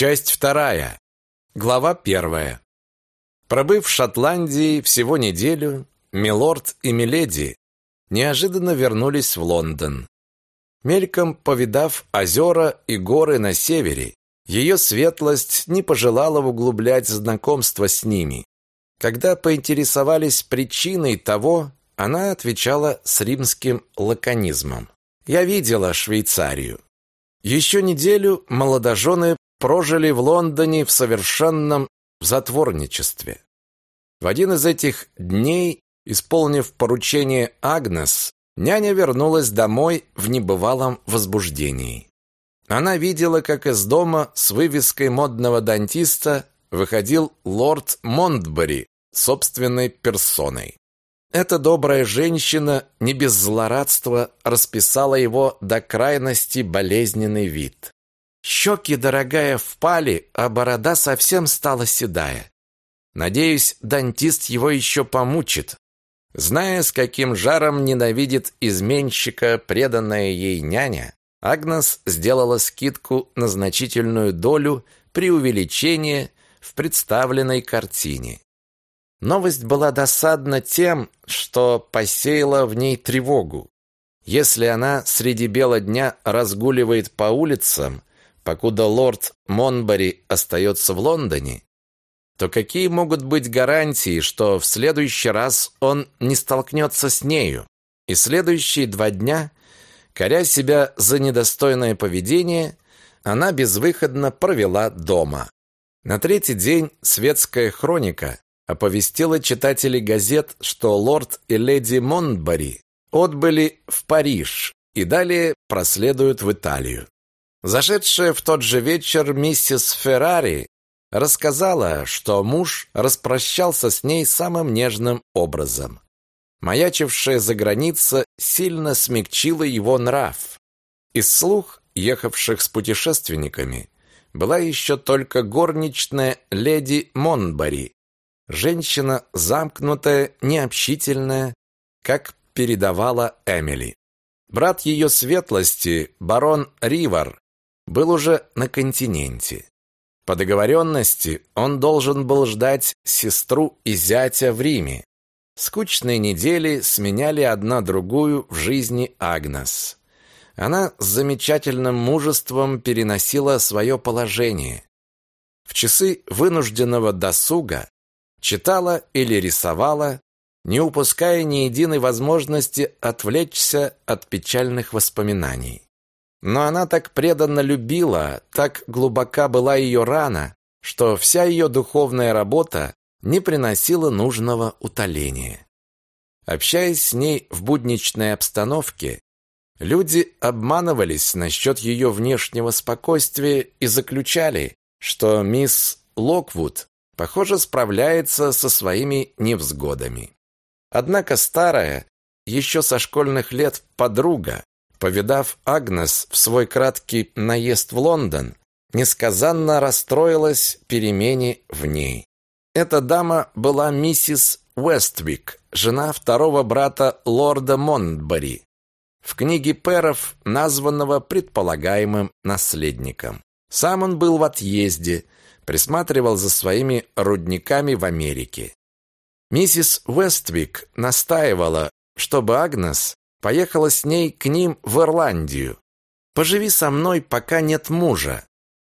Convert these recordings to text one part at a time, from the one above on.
Часть вторая. Глава первая. Пробыв в Шотландии всего неделю, милорд и миледи неожиданно вернулись в Лондон. Мельком повидав озера и горы на севере, ее светлость не пожелала углублять знакомство с ними. Когда поинтересовались причиной того, она отвечала с римским лаконизмом. «Я видела Швейцарию». Еще неделю молодожены прожили в Лондоне в совершенном затворничестве. В один из этих дней, исполнив поручение Агнес, няня вернулась домой в небывалом возбуждении. Она видела, как из дома с вывеской модного дантиста выходил лорд Монтбери собственной персоной. Эта добрая женщина не без злорадства расписала его до крайности болезненный вид. Щеки, дорогая, впали, а борода совсем стала седая. Надеюсь, дантист его еще помучит. Зная, с каким жаром ненавидит изменщика преданная ей няня, Агнес сделала скидку на значительную долю при увеличении в представленной картине. Новость была досадна тем, что посеяла в ней тревогу. Если она среди бела дня разгуливает по улицам, покуда лорд Монбари остается в Лондоне, то какие могут быть гарантии, что в следующий раз он не столкнется с нею? И следующие два дня, коря себя за недостойное поведение, она безвыходно провела дома. На третий день светская хроника оповестила читателей газет, что лорд и леди Монбари отбыли в Париж и далее проследуют в Италию. Зашедшая в тот же вечер миссис Феррари рассказала, что муж распрощался с ней самым нежным образом. Маячившая за граница сильно смягчила его нрав. Из слух ехавших с путешественниками была еще только горничная леди Монбари, женщина замкнутая, необщительная, как передавала Эмили. Брат ее светлости, барон Ривар, был уже на континенте. По договоренности он должен был ждать сестру и зятя в Риме. Скучные недели сменяли одна другую в жизни Агнес. Она с замечательным мужеством переносила свое положение. В часы вынужденного досуга читала или рисовала, не упуская ни единой возможности отвлечься от печальных воспоминаний. Но она так преданно любила, так глубока была ее рана, что вся ее духовная работа не приносила нужного утоления. Общаясь с ней в будничной обстановке, люди обманывались насчет ее внешнего спокойствия и заключали, что мисс Локвуд, похоже, справляется со своими невзгодами. Однако старая, еще со школьных лет подруга, повидав Агнес в свой краткий наезд в Лондон, несказанно расстроилась перемене в ней. Эта дама была миссис Уэствик, жена второго брата лорда Монтбери, в книге Перов, названного предполагаемым наследником. Сам он был в отъезде, присматривал за своими рудниками в Америке. Миссис Уэствик настаивала, чтобы Агнес поехала с ней к ним в Ирландию. Поживи со мной, пока нет мужа.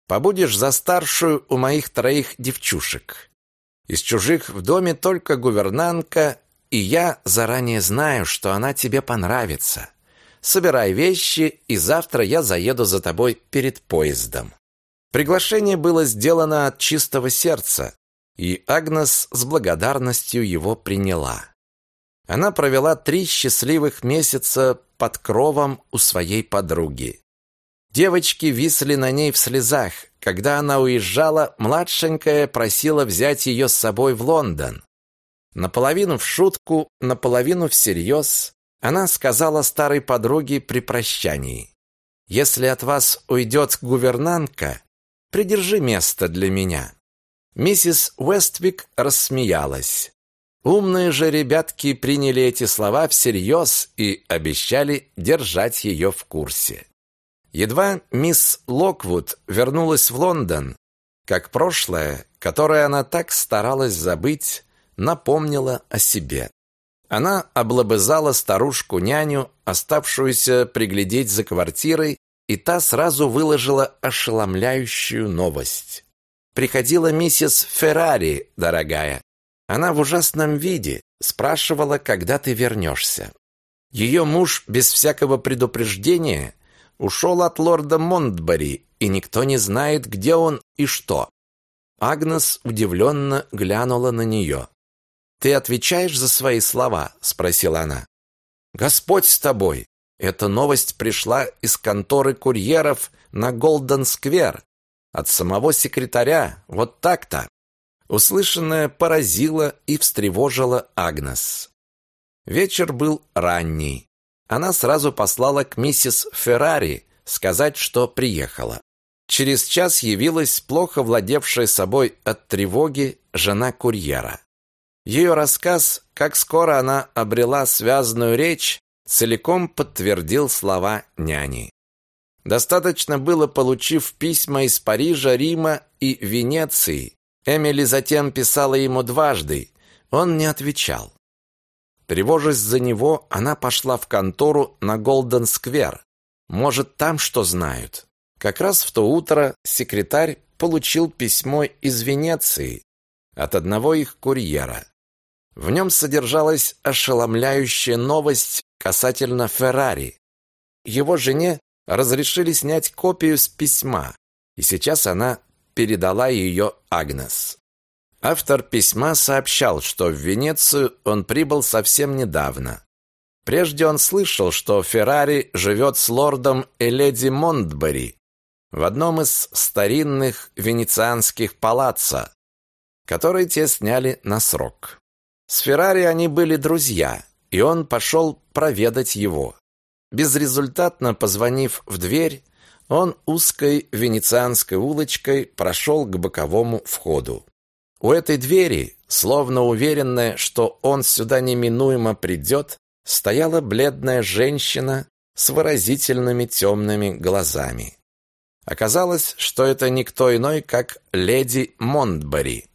Побудешь за старшую у моих троих девчушек. Из чужих в доме только гувернантка, и я заранее знаю, что она тебе понравится. Собирай вещи, и завтра я заеду за тобой перед поездом. Приглашение было сделано от чистого сердца, и Агнес с благодарностью его приняла. Она провела три счастливых месяца под кровом у своей подруги. Девочки висли на ней в слезах. Когда она уезжала, младшенькая просила взять ее с собой в Лондон. Наполовину в шутку, наполовину всерьез, она сказала старой подруге при прощании. «Если от вас уйдет гувернантка, придержи место для меня». Миссис Уэствик рассмеялась. Умные же ребятки приняли эти слова всерьез и обещали держать ее в курсе. Едва мисс Локвуд вернулась в Лондон, как прошлое, которое она так старалась забыть, напомнило о себе. Она облобызала старушку-няню, оставшуюся приглядеть за квартирой, и та сразу выложила ошеломляющую новость. Приходила миссис Феррари, дорогая. Она в ужасном виде, спрашивала, когда ты вернешься. Ее муж без всякого предупреждения ушел от лорда Монтбари, и никто не знает, где он и что. Агнес удивленно глянула на нее. «Ты отвечаешь за свои слова?» – спросила она. «Господь с тобой! Эта новость пришла из конторы курьеров на Голден-сквер, от самого секретаря, вот так-то!» Услышанное поразило и встревожило Агнес. Вечер был ранний. Она сразу послала к миссис Феррари сказать, что приехала. Через час явилась плохо владевшая собой от тревоги жена курьера. Ее рассказ, как скоро она обрела связанную речь, целиком подтвердил слова няни. Достаточно было, получив письма из Парижа, Рима и Венеции. Эмили затем писала ему дважды. Он не отвечал. Тревожась за него, она пошла в контору на Голден-сквер. Может, там что знают. Как раз в то утро секретарь получил письмо из Венеции от одного их курьера. В нем содержалась ошеломляющая новость касательно Феррари. Его жене разрешили снять копию с письма, и сейчас она передала ее Агнес. Автор письма сообщал, что в Венецию он прибыл совсем недавно. Прежде он слышал, что Феррари живет с лордом и леди Монтбери в одном из старинных венецианских палаццо, которые те сняли на срок. С Феррари они были друзья, и он пошел проведать его. Безрезультатно позвонив в дверь, он узкой венецианской улочкой прошел к боковому входу. У этой двери, словно уверенная, что он сюда неминуемо придет, стояла бледная женщина с выразительными темными глазами. Оказалось, что это никто иной, как леди Монтбери.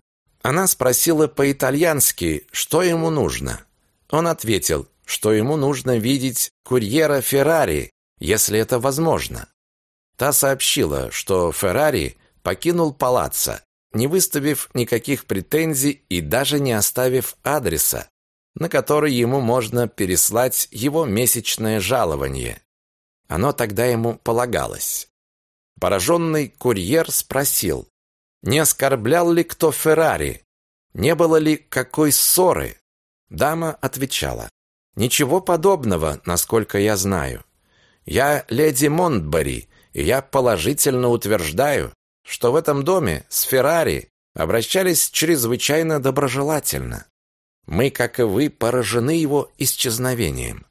Она спросила по-итальянски, что ему нужно. Он ответил, что ему нужно видеть курьера Феррари, если это возможно. Та сообщила, что Феррари покинул палаццо, не выставив никаких претензий и даже не оставив адреса, на который ему можно переслать его месячное жалование. Оно тогда ему полагалось. Пораженный курьер спросил, не оскорблял ли кто Феррари, не было ли какой ссоры. Дама отвечала, ничего подобного, насколько я знаю. Я леди Монтбари, и я положительно утверждаю, что в этом доме с Феррари обращались чрезвычайно доброжелательно. Мы, как и вы, поражены его исчезновением.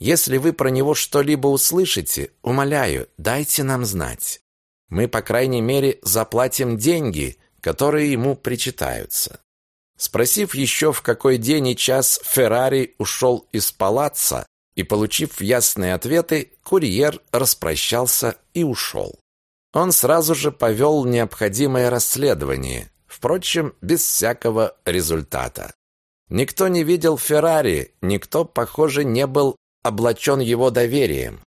Если вы про него что-либо услышите, умоляю, дайте нам знать. Мы, по крайней мере, заплатим деньги, которые ему причитаются. Спросив еще, в какой день и час Феррари ушел из палаца, и получив ясные ответы, курьер распрощался и ушел. Он сразу же повел необходимое расследование, впрочем, без всякого результата. Никто не видел Феррари, никто, похоже, не был облачен его доверием.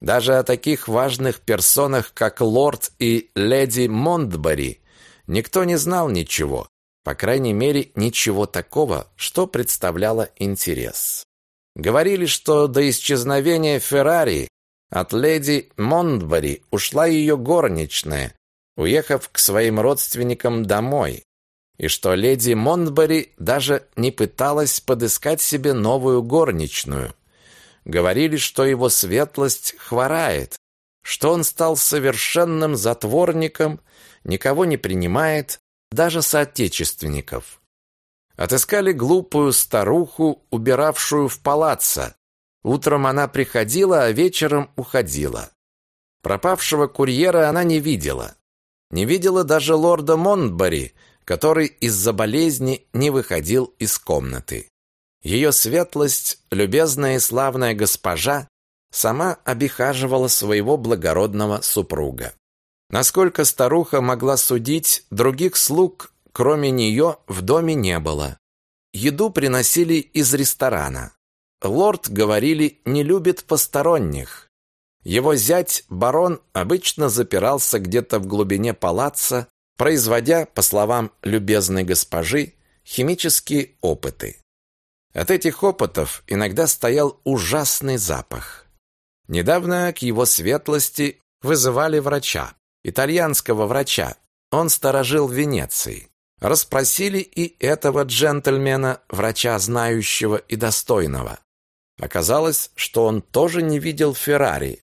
Даже о таких важных персонах, как лорд и леди Монтбари, никто не знал ничего, по крайней мере, ничего такого, что представляло интерес. Говорили, что до исчезновения Феррари от леди Монтбари ушла ее горничная, уехав к своим родственникам домой и что леди Монтбери даже не пыталась подыскать себе новую горничную. Говорили, что его светлость хворает, что он стал совершенным затворником, никого не принимает, даже соотечественников. Отыскали глупую старуху, убиравшую в палаццо. Утром она приходила, а вечером уходила. Пропавшего курьера она не видела. Не видела даже лорда Монтбери, который из-за болезни не выходил из комнаты. Ее светлость, любезная и славная госпожа, сама обихаживала своего благородного супруга. Насколько старуха могла судить, других слуг, кроме нее, в доме не было. Еду приносили из ресторана. Лорд, говорили, не любит посторонних. Его зять, барон, обычно запирался где-то в глубине палаца, производя, по словам любезной госпожи, химические опыты. От этих опытов иногда стоял ужасный запах. Недавно к его светлости вызывали врача, итальянского врача. Он сторожил в Венеции. Расспросили и этого джентльмена, врача знающего и достойного. Оказалось, что он тоже не видел Феррари.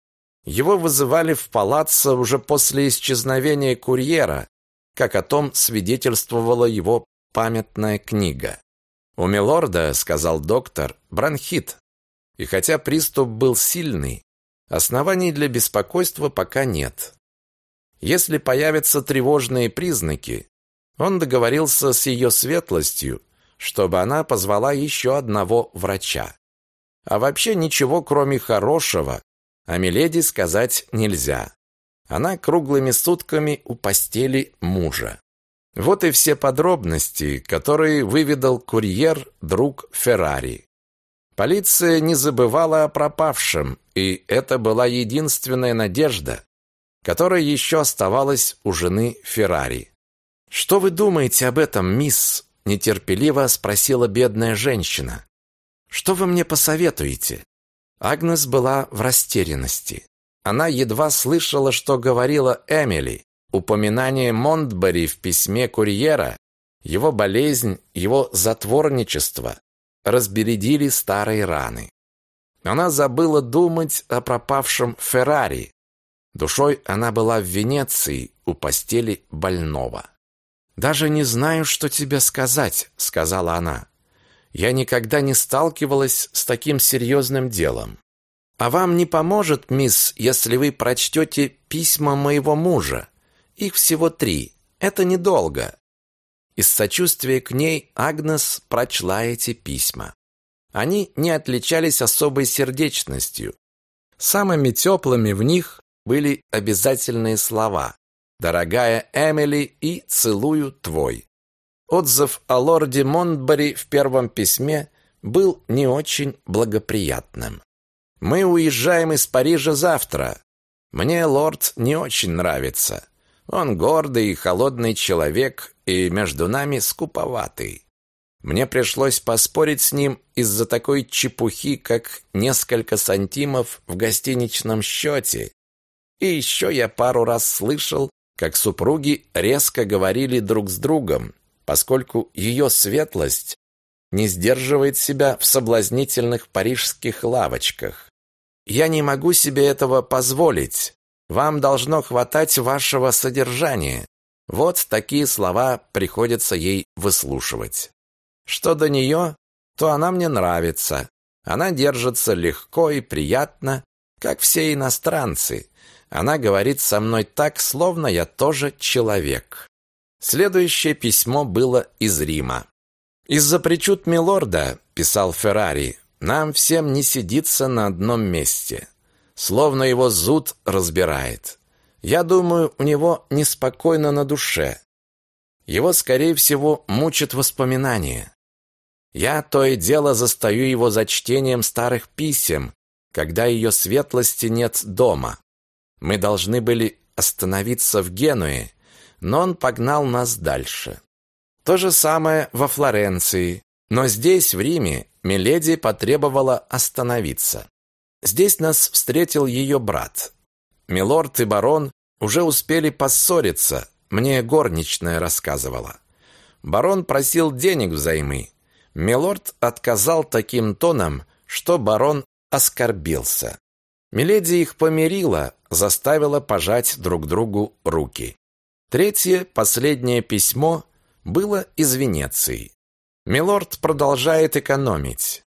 Его вызывали в палаццо уже после исчезновения курьера, как о том свидетельствовала его памятная книга. «У милорда, — сказал доктор, — бронхит, и хотя приступ был сильный, оснований для беспокойства пока нет. Если появятся тревожные признаки, он договорился с ее светлостью, чтобы она позвала еще одного врача. А вообще ничего, кроме хорошего, о Миледи сказать нельзя. Она круглыми сутками у постели мужа. Вот и все подробности, которые выведал курьер, друг Феррари. Полиция не забывала о пропавшем, и это была единственная надежда, которая еще оставалась у жены Феррари. «Что вы думаете об этом, мисс?» – нетерпеливо спросила бедная женщина. «Что вы мне посоветуете?» Агнес была в растерянности. Она едва слышала, что говорила Эмили. Упоминание Монтбери в письме курьера, его болезнь, его затворничество разбередили старые раны. Она забыла думать о пропавшем Феррари. Душой она была в Венеции у постели больного. «Даже не знаю, что тебе сказать», — сказала она. «Я никогда не сталкивалась с таким серьезным делом. А вам не поможет, мисс, если вы прочтете письма моего мужа. Их всего три. Это недолго». Из сочувствия к ней Агнес прочла эти письма. Они не отличались особой сердечностью. Самыми теплыми в них были обязательные слова «Дорогая Эмили» и «Целую твой». Отзыв о лорде Монтбери в первом письме был не очень благоприятным. «Мы уезжаем из Парижа завтра. Мне лорд не очень нравится. Он гордый и холодный человек, и между нами скуповатый. Мне пришлось поспорить с ним из-за такой чепухи, как несколько сантимов в гостиничном счете. И еще я пару раз слышал, как супруги резко говорили друг с другом, поскольку ее светлость не сдерживает себя в соблазнительных парижских лавочках. Я не могу себе этого позволить. Вам должно хватать вашего содержания. Вот такие слова приходится ей выслушивать. Что до нее, то она мне нравится. Она держится легко и приятно, как все иностранцы, она говорит со мной так, словно я тоже человек. Следующее письмо было из Рима. «Из-за причуд милорда», — писал Феррари, — «нам всем не сидится на одном месте. Словно его зуд разбирает. Я думаю, у него неспокойно на душе. Его, скорее всего, мучат воспоминания. Я то и дело застаю его за чтением старых писем, когда ее светлости нет дома. Мы должны были остановиться в Генуе, но он погнал нас дальше. То же самое во Флоренции, но здесь, в Риме, Миледи потребовала остановиться. Здесь нас встретил ее брат. Милорд и барон уже успели поссориться, мне горничная рассказывала. Барон просил денег взаймы. Милорд отказал таким тоном, что барон оскорбился. Миледи их помирила, заставила пожать друг другу руки. Третье, последнее письмо было из Венеции. Милорд продолжает экономить.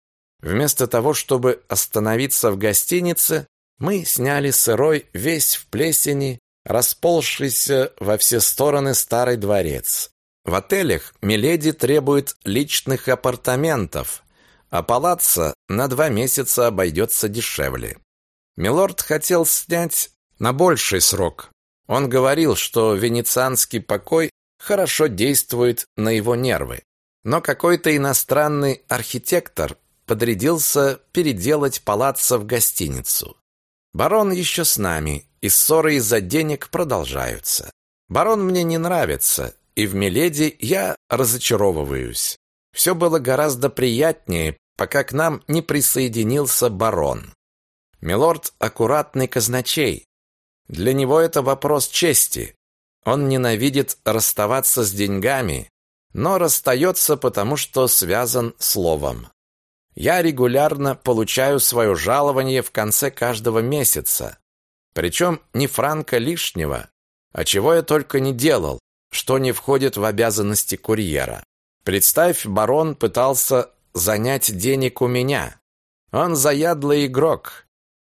Вместо того, чтобы остановиться в гостинице, мы сняли сырой, весь в плесени, расползшийся во все стороны старый дворец. В отелях Миледи требует личных апартаментов, а палаццо на два месяца обойдется дешевле. Милорд хотел снять на больший срок, Он говорил, что венецианский покой хорошо действует на его нервы. Но какой-то иностранный архитектор подрядился переделать палаццо в гостиницу. Барон еще с нами, и ссоры из-за денег продолжаются. Барон мне не нравится, и в Миледи я разочаровываюсь. Все было гораздо приятнее, пока к нам не присоединился барон. Милорд аккуратный казначей. Для него это вопрос чести. Он ненавидит расставаться с деньгами, но расстается потому, что связан словом. Я регулярно получаю свое жалование в конце каждого месяца. Причем не франка лишнего, а чего я только не делал, что не входит в обязанности курьера. Представь, барон пытался занять денег у меня. Он заядлый игрок.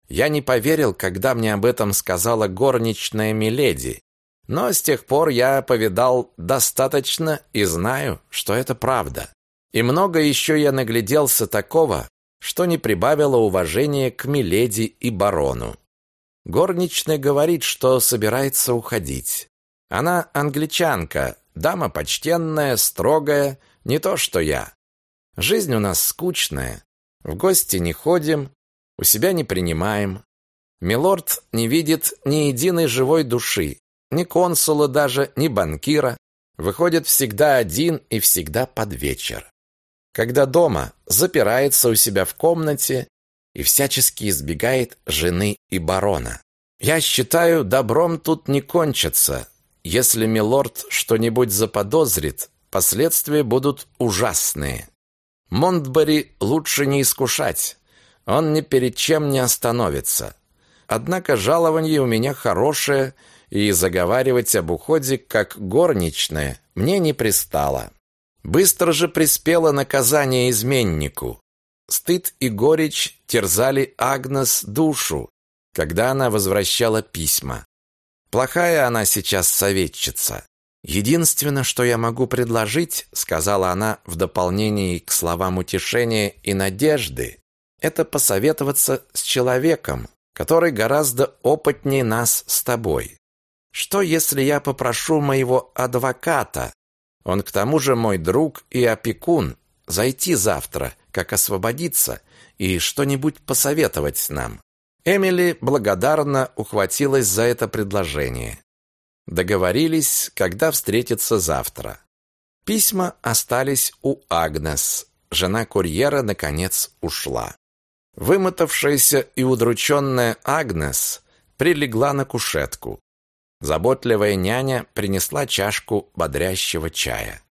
Я не поверил, когда мне об этом сказала горничная Миледи. Но с тех пор я повидал достаточно и знаю, что это правда. И много еще я нагляделся такого, что не прибавило уважения к Миледи и барону. Горничная говорит, что собирается уходить. Она англичанка, дама почтенная, строгая, не то что я. Жизнь у нас скучная. В гости не ходим, у себя не принимаем. Милорд не видит ни единой живой души, ни консула даже, ни банкира. Выходит всегда один и всегда под вечер. Когда дома, запирается у себя в комнате и всячески избегает жены и барона. Я считаю, добром тут не кончится. Если милорд что-нибудь заподозрит, последствия будут ужасные. Монтбери лучше не искушать. Он ни перед чем не остановится. Однако жалование у меня хорошее, и заговаривать об уходе как горничная мне не пристало. Быстро же приспело наказание изменнику. Стыд и горечь терзали Агнес душу, когда она возвращала письма. Плохая она сейчас советчица. Единственное, что я могу предложить, сказала она в дополнение к словам утешения и надежды, это посоветоваться с человеком, который гораздо опытнее нас с тобой. Что если я попрошу моего адвоката, он к тому же мой друг и опекун, зайти завтра, как освободиться, и что-нибудь посоветовать нам? Эмили благодарно ухватилась за это предложение. Договорились, когда встретиться завтра. Письма остались у Агнес. Жена курьера, наконец, ушла. Вымотавшаяся и удрученная Агнес прилегла на кушетку. Заботливая няня принесла чашку бодрящего чая.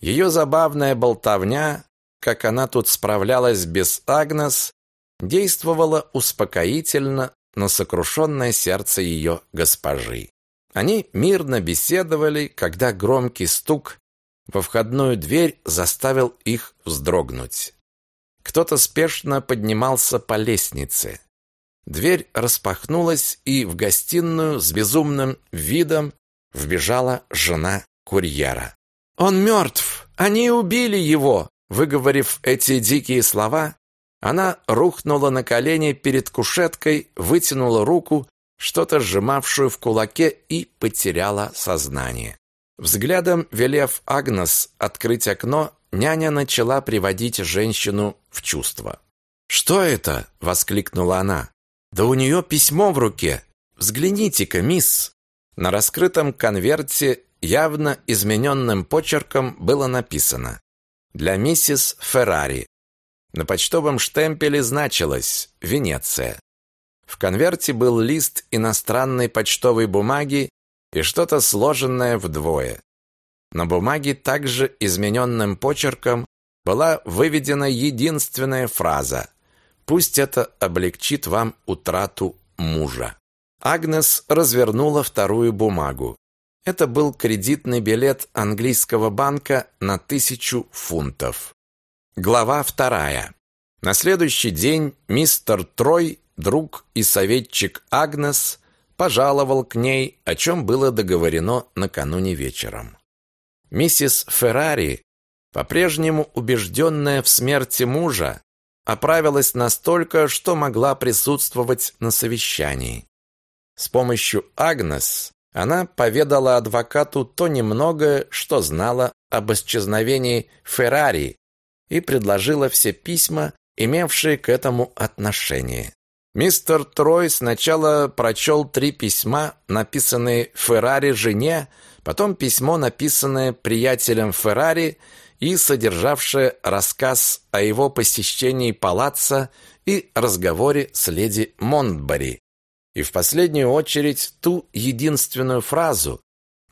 Ее забавная болтовня, как она тут справлялась без Агнес, действовала успокоительно на сокрушенное сердце ее госпожи. Они мирно беседовали, когда громкий стук во входную дверь заставил их вздрогнуть. Кто-то спешно поднимался по лестнице. Дверь распахнулась, и в гостиную с безумным видом вбежала жена курьера. «Он мертв! Они убили его!» Выговорив эти дикие слова, она рухнула на колени перед кушеткой, вытянула руку что-то сжимавшую в кулаке, и потеряла сознание. Взглядом велев Агнес открыть окно, няня начала приводить женщину в чувство. «Что это?» — воскликнула она. «Да у нее письмо в руке! Взгляните-ка, мисс!» На раскрытом конверте явно измененным почерком было написано «Для миссис Феррари». На почтовом штемпеле значилось «Венеция». В конверте был лист иностранной почтовой бумаги и что-то сложенное вдвое. На бумаге также измененным почерком была выведена единственная фраза «Пусть это облегчит вам утрату мужа». Агнес развернула вторую бумагу. Это был кредитный билет английского банка на тысячу фунтов. Глава вторая. На следующий день мистер Трой друг и советчик Агнес пожаловал к ней, о чем было договорено накануне вечером. Миссис Феррари, по-прежнему убежденная в смерти мужа, оправилась настолько, что могла присутствовать на совещании. С помощью Агнес она поведала адвокату то немногое, что знала об исчезновении Феррари и предложила все письма, имевшие к этому отношение. Мистер Трой сначала прочел три письма, написанные Феррари жене, потом письмо, написанное приятелем Феррари и содержавшее рассказ о его посещении палаца и разговоре с леди Монтбари, и в последнюю очередь ту единственную фразу,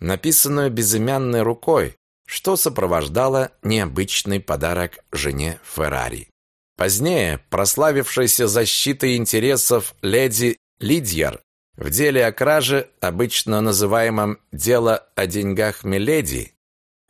написанную безымянной рукой, что сопровождало необычный подарок жене Феррари. Позднее, прославившаяся защитой интересов леди Лидьер в деле о краже, обычно называемом «дело о деньгах Миледи»,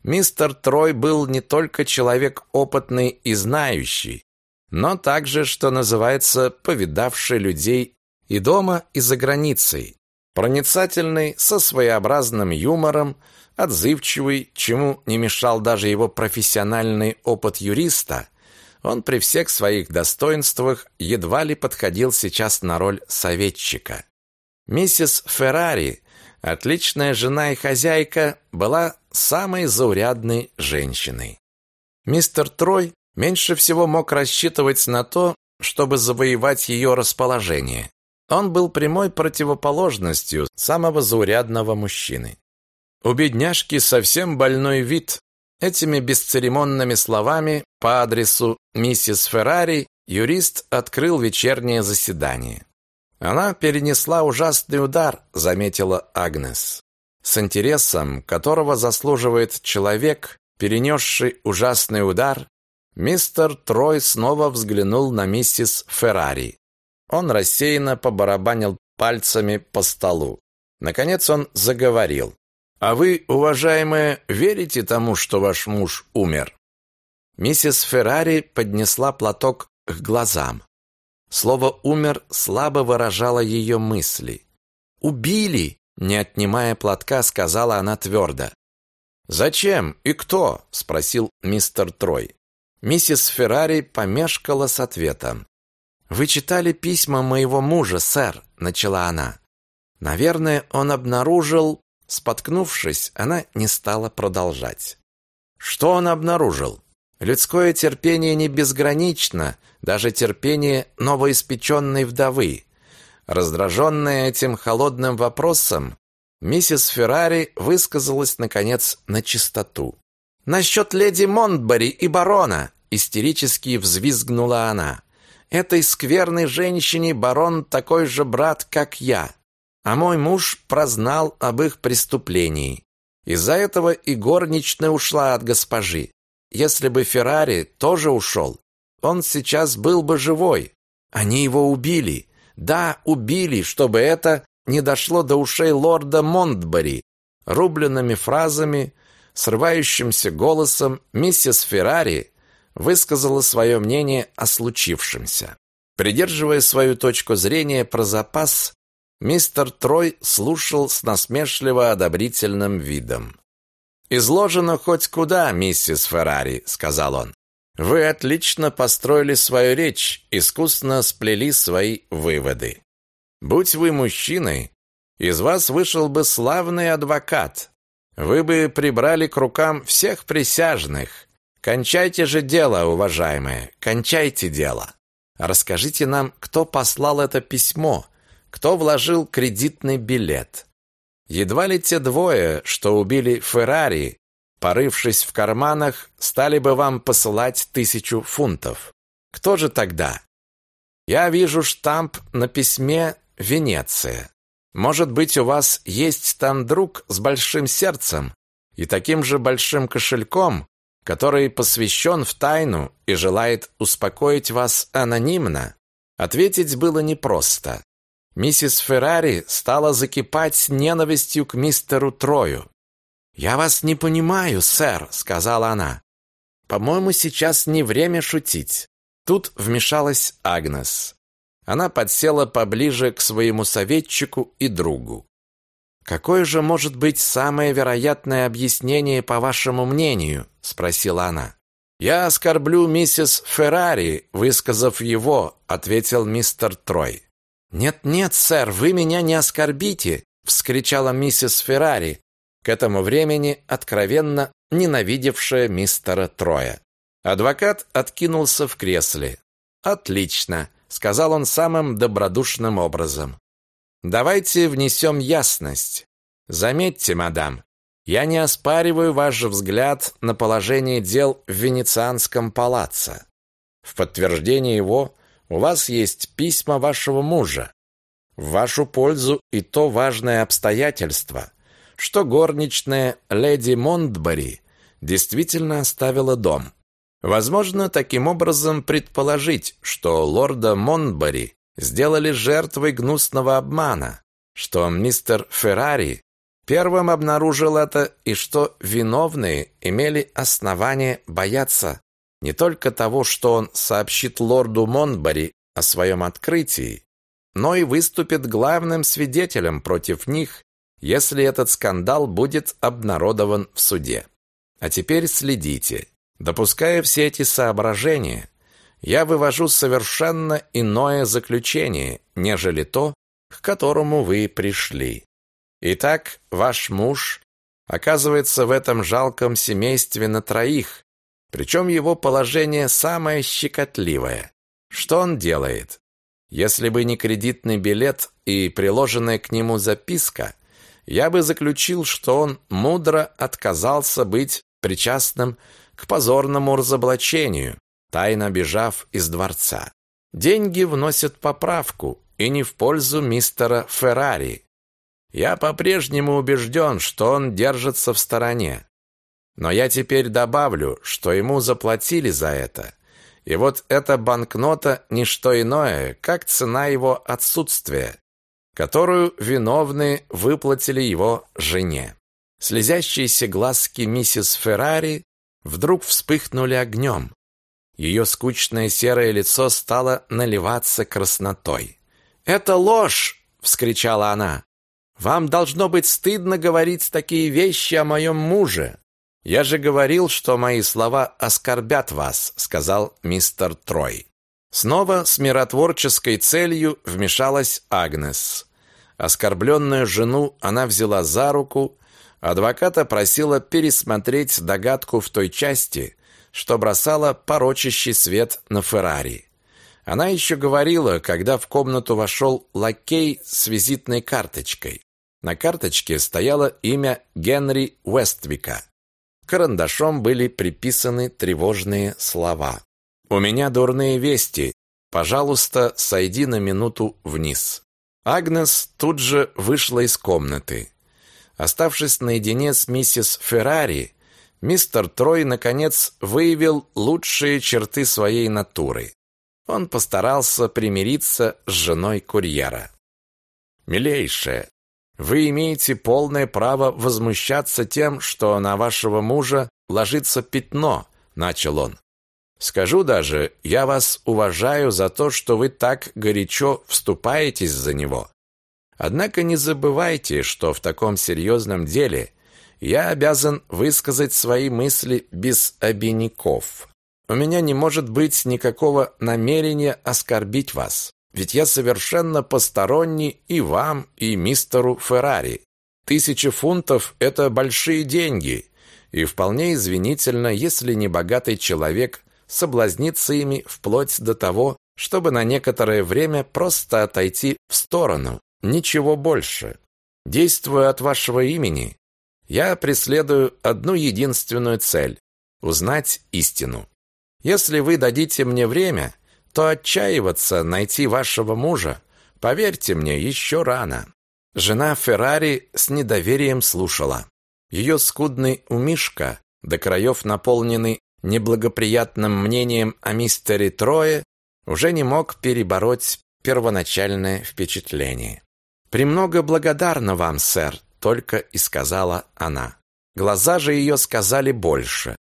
мистер Трой был не только человек опытный и знающий, но также, что называется, повидавший людей и дома, и за границей, проницательный, со своеобразным юмором, отзывчивый, чему не мешал даже его профессиональный опыт юриста, он при всех своих достоинствах едва ли подходил сейчас на роль советчика. Миссис Феррари, отличная жена и хозяйка, была самой заурядной женщиной. Мистер Трой меньше всего мог рассчитывать на то, чтобы завоевать ее расположение. Он был прямой противоположностью самого заурядного мужчины. У бедняжки совсем больной вид. Этими бесцеремонными словами по адресу миссис Феррари юрист открыл вечернее заседание. Она перенесла ужасный удар, заметила Агнес. С интересом, которого заслуживает человек, перенесший ужасный удар, мистер Трой снова взглянул на миссис Феррари. Он рассеянно побарабанил пальцами по столу. Наконец он заговорил. А вы, уважаемая, верите тому, что ваш муж умер? Миссис Феррари поднесла платок к глазам. Слово умер слабо выражало ее мысли. Убили, не отнимая платка, сказала она твердо. Зачем и кто? спросил мистер Трой. Миссис Феррари помешкала с ответом. Вы читали письма моего мужа, сэр, начала она. Наверное, он обнаружил Споткнувшись, она не стала продолжать. Что он обнаружил? Людское терпение не безгранично, даже терпение новоиспеченной вдовы. Раздраженная этим холодным вопросом, миссис Феррари высказалась, наконец, на чистоту. «Насчет леди Монтбари и барона!» — истерически взвизгнула она. «Этой скверной женщине барон такой же брат, как я. А мой муж прознал об их преступлении. Из-за этого и горничная ушла от госпожи. Если бы Феррари тоже ушел, он сейчас был бы живой. Они его убили. Да, убили, чтобы это не дошло до ушей лорда Монтбари. Рубленными фразами, срывающимся голосом миссис Феррари высказала свое мнение о случившемся. Придерживая свою точку зрения про запас, Мистер Трой слушал с насмешливо одобрительным видом. «Изложено хоть куда, миссис Феррари», — сказал он. «Вы отлично построили свою речь, искусно сплели свои выводы. Будь вы мужчиной, из вас вышел бы славный адвокат. Вы бы прибрали к рукам всех присяжных. Кончайте же дело, уважаемые, кончайте дело. Расскажите нам, кто послал это письмо, кто вложил кредитный билет. Едва ли те двое, что убили Феррари, порывшись в карманах, стали бы вам посылать тысячу фунтов. Кто же тогда? Я вижу штамп на письме «Венеция». Может быть, у вас есть там друг с большим сердцем и таким же большим кошельком, который посвящен в тайну и желает успокоить вас анонимно? Ответить было непросто. Миссис Феррари стала закипать ненавистью к мистеру Трою. «Я вас не понимаю, сэр», — сказала она. «По-моему, сейчас не время шутить». Тут вмешалась Агнес. Она подсела поближе к своему советчику и другу. «Какое же может быть самое вероятное объяснение, по вашему мнению?» — спросила она. «Я оскорблю миссис Феррари, высказав его», — ответил мистер Трой. «Нет-нет, сэр, вы меня не оскорбите!» — вскричала миссис Феррари, к этому времени откровенно ненавидевшая мистера Троя. Адвокат откинулся в кресле. «Отлично», — сказал он самым добродушным образом. «Давайте внесем ясность. Заметьте, мадам, я не оспариваю ваш взгляд на положение дел в Венецианском палаце. В подтверждение его у вас есть письма вашего мужа. В вашу пользу и то важное обстоятельство, что горничная леди Монтбери действительно оставила дом. Возможно, таким образом предположить, что лорда Монтбери сделали жертвой гнусного обмана, что мистер Феррари первым обнаружил это и что виновные имели основание бояться не только того, что он сообщит лорду Монтбери о своем открытии, но и выступит главным свидетелем против них, если этот скандал будет обнародован в суде. А теперь следите. Допуская все эти соображения, я вывожу совершенно иное заключение, нежели то, к которому вы пришли. Итак, ваш муж оказывается в этом жалком семействе на троих, причем его положение самое щекотливое. Что он делает? Если бы не кредитный билет и приложенная к нему записка, я бы заключил, что он мудро отказался быть причастным к позорному разоблачению, тайно бежав из дворца. Деньги вносят поправку, и не в пользу мистера Феррари. Я по-прежнему убежден, что он держится в стороне. Но я теперь добавлю, что ему заплатили за это. И вот эта банкнота – не что иное, как цена его отсутствия, которую виновные выплатили его жене. Слезящиеся глазки миссис Феррари вдруг вспыхнули огнем. Ее скучное серое лицо стало наливаться краснотой. «Это ложь!» — вскричала она. «Вам должно быть стыдно говорить такие вещи о моем муже. Я же говорил, что мои слова оскорбят вас», — сказал мистер Трой. Снова с миротворческой целью вмешалась Агнес. Оскорбленную жену она взяла за руку адвоката просила пересмотреть догадку в той части, что бросала порочащий свет на Феррари. Она еще говорила, когда в комнату вошел лакей с визитной карточкой. На карточке стояло имя Генри Уэствика. Карандашом были приписаны тревожные слова. «У меня дурные вести. Пожалуйста, сойди на минуту вниз». Агнес тут же вышла из комнаты. Оставшись наедине с миссис Феррари, мистер Трой наконец выявил лучшие черты своей натуры. Он постарался примириться с женой курьера. «Милейшая, вы имеете полное право возмущаться тем, что на вашего мужа ложится пятно», — начал он. «Скажу даже, я вас уважаю за то, что вы так горячо вступаетесь за него. Однако не забывайте, что в таком серьезном деле я обязан высказать свои мысли без обиняков. У меня не может быть никакого намерения оскорбить вас, ведь я совершенно посторонний и вам, и мистеру Феррари. Тысяча фунтов – это большие деньги, и вполне извинительно, если небогатый человек соблазнится ими вплоть до того, чтобы на некоторое время просто отойти в сторону, Ничего больше. Действуя от вашего имени, я преследую одну единственную цель – узнать истину. Если вы дадите мне время, то отчаиваться найти вашего мужа, поверьте мне, еще рано. Жена Феррари с недоверием слушала. Ее скудный умишка, до краев наполненный неблагоприятным мнением о мистере Трое, уже не мог перебороть первоначальное впечатление. «Премного благодарна вам, сэр», — только и сказала она. Глаза же ее сказали больше.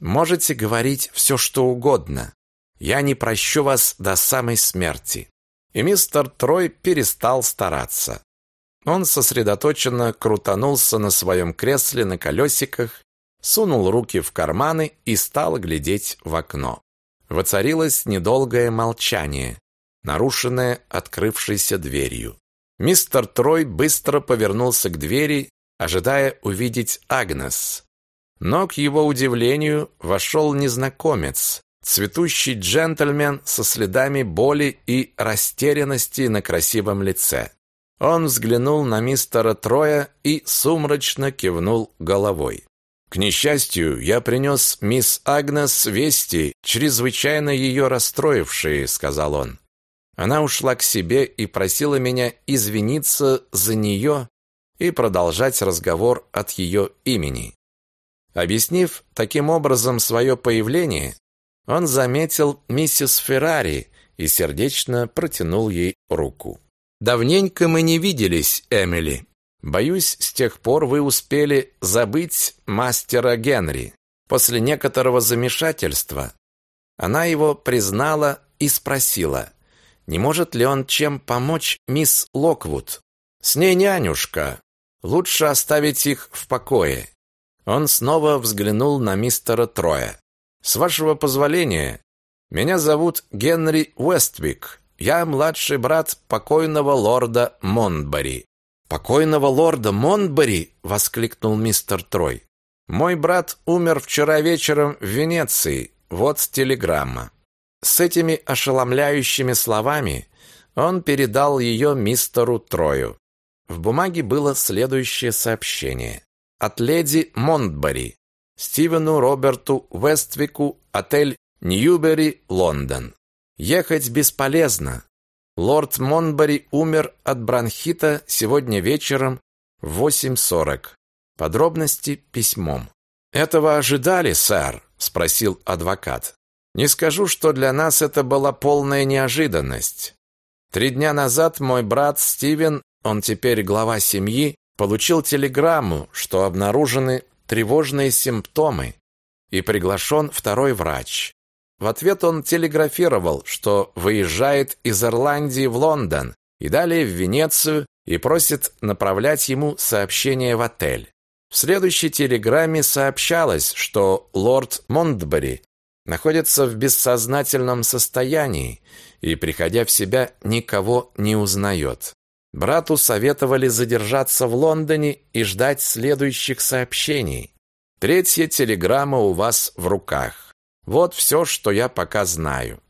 «Можете говорить все, что угодно. Я не прощу вас до самой смерти». И мистер Трой перестал стараться. Он сосредоточенно крутанулся на своем кресле на колесиках, сунул руки в карманы и стал глядеть в окно. Воцарилось недолгое молчание. нарушенное открывшейся дверью. Мистер Трой быстро повернулся к двери, ожидая увидеть Агнес. Но, к его удивлению, вошел незнакомец, цветущий джентльмен со следами боли и растерянности на красивом лице. Он взглянул на мистера Троя и сумрачно кивнул головой. К несчастью, я принес мисс Агнес вести, чрезвычайно ее расстроившие, сказал он. Она ушла к себе и просила меня извиниться за нее и продолжать разговор от ее имени. Объяснив таким образом свое появление, он заметил миссис Феррари и сердечно протянул ей руку. Давненько мы не виделись, Эмили. Боюсь, с тех пор вы успели забыть мастера Генри. После некоторого замешательства она его признала и спросила, не может ли он чем помочь мисс Локвуд. С ней нянюшка. Лучше оставить их в покое. Он снова взглянул на мистера Троя. С вашего позволения, меня зовут Генри Уэствик. Я младший брат покойного лорда Монбари. Покойного лорда Монбари, воскликнул мистер Трой. Мой брат умер вчера вечером в Венеции. Вот телеграмма. С этими ошеломляющими словами он передал ее мистеру Трою. В бумаге было следующее сообщение: от леди Монтбари Стивену Роберту Вествику, отель Ньюбери, Лондон. Ехать бесполезно. Лорд Монбари умер от бронхита сегодня вечером в 8.40. Подробности письмом. Этого ожидали, сэр, спросил адвокат. Не скажу, что для нас это была полная неожиданность. Три дня назад мой брат Стивен, он теперь глава семьи, получил телеграмму, что обнаружены тревожные симптомы и приглашен второй врач. В ответ он телеграфировал, что выезжает из Ирландии в Лондон и далее в Венецию и просит направлять ему сообщение в отель. В следующей телеграмме сообщалось, что лорд Монтбери находится в бессознательном состоянии и, приходя в себя, никого не узнает. Брату советовали задержаться в Лондоне и ждать следующих сообщений. Третья телеграмма у вас в руках. Вот все, что я пока знаю.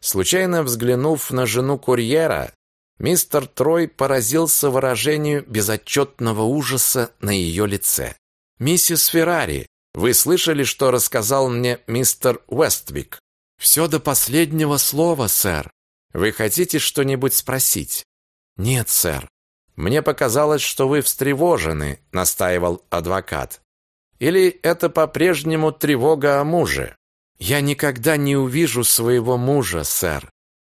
Случайно взглянув на жену курьера, мистер Трой поразился выражению безотчетного ужаса на ее лице. «Миссис Феррари, вы слышали, что рассказал мне мистер Уэствик?» «Все до последнего слова, сэр. Вы хотите что-нибудь спросить?» Нет, сэр. Мне показалось, что вы встревожены, настаивал адвокат. Или это по-прежнему тревога о муже? Я никогда не увижу своего мужа, сэр.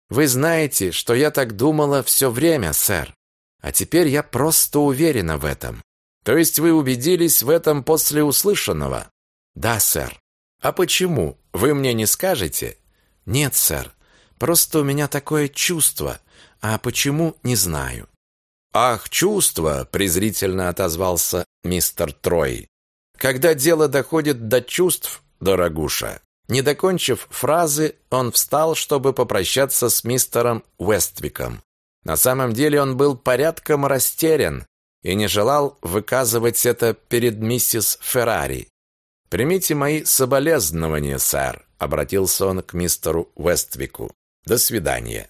Вы знаете, что я так думала все время, сэр. А теперь я просто уверена в этом. То есть вы убедились в этом после услышанного? Да, сэр. А почему? Вы мне не скажете? Нет, сэр. Просто у меня такое чувство, а почему, не знаю. Ах, чувство, презрительно отозвался мистер Трой. Когда дело доходит до чувств, дорогуша. Не докончив фразы, он встал, чтобы попрощаться с мистером Уэствиком. На самом деле он был порядком растерян и не желал выказывать это перед миссис Феррари. Примите мои соболезнования, сэр, обратился он к мистеру Уэствику. До свидания.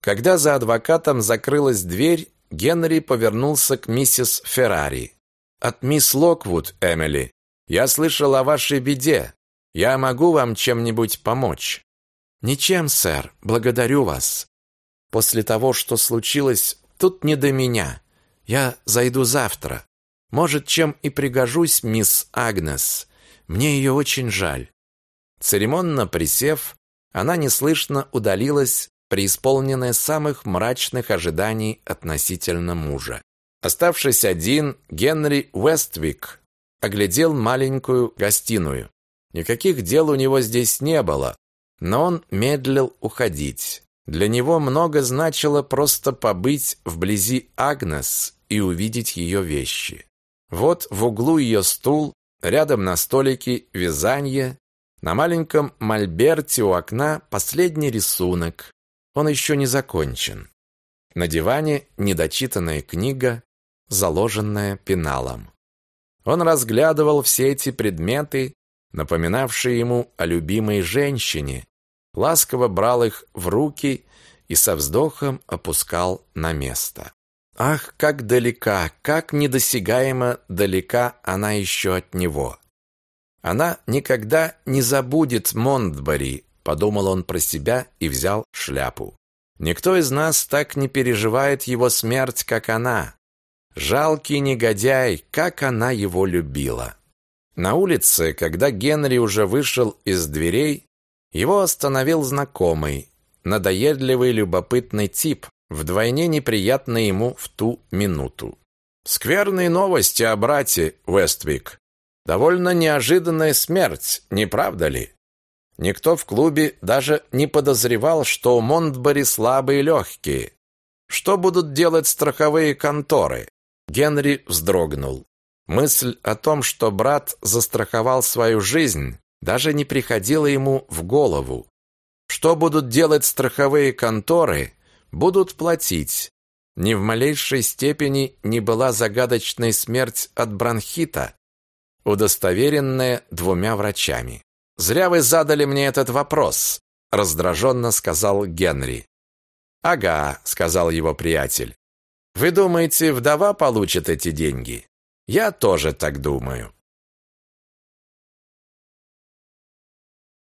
Когда за адвокатом закрылась дверь, Генри повернулся к миссис Феррари. «От мисс Локвуд, Эмили. Я слышал о вашей беде. Я могу вам чем-нибудь помочь?» «Ничем, сэр. Благодарю вас. После того, что случилось, тут не до меня. Я зайду завтра. Может, чем и пригожусь, мисс Агнес. Мне ее очень жаль». Церемонно присев, она неслышно удалилась преисполненная самых мрачных ожиданий относительно мужа. Оставшись один, Генри Уэствик оглядел маленькую гостиную. Никаких дел у него здесь не было, но он медлил уходить. Для него много значило просто побыть вблизи Агнес и увидеть ее вещи. Вот в углу ее стул, рядом на столике вязание, на маленьком мольберте у окна последний рисунок, Он еще не закончен. На диване недочитанная книга, заложенная пеналом. Он разглядывал все эти предметы, напоминавшие ему о любимой женщине, ласково брал их в руки и со вздохом опускал на место. Ах, как далека, как недосягаемо далека она еще от него. Она никогда не забудет Монтбари, подумал он про себя и взял шляпу. Никто из нас так не переживает его смерть, как она. Жалкий негодяй, как она его любила. На улице, когда Генри уже вышел из дверей, его остановил знакомый, надоедливый любопытный тип, вдвойне неприятный ему в ту минуту. «Скверные новости о брате, Вествик. Довольно неожиданная смерть, не правда ли? Никто в клубе даже не подозревал, что у Монтбери слабые легкие. Что будут делать страховые конторы? Генри вздрогнул. Мысль о том, что брат застраховал свою жизнь, даже не приходила ему в голову. Что будут делать страховые конторы? Будут платить. Ни в малейшей степени не была загадочной смерть от бронхита, удостоверенная двумя врачами. «Зря вы задали мне этот вопрос», — раздраженно сказал Генри. «Ага», — сказал его приятель. «Вы думаете, вдова получит эти деньги?» «Я тоже так думаю».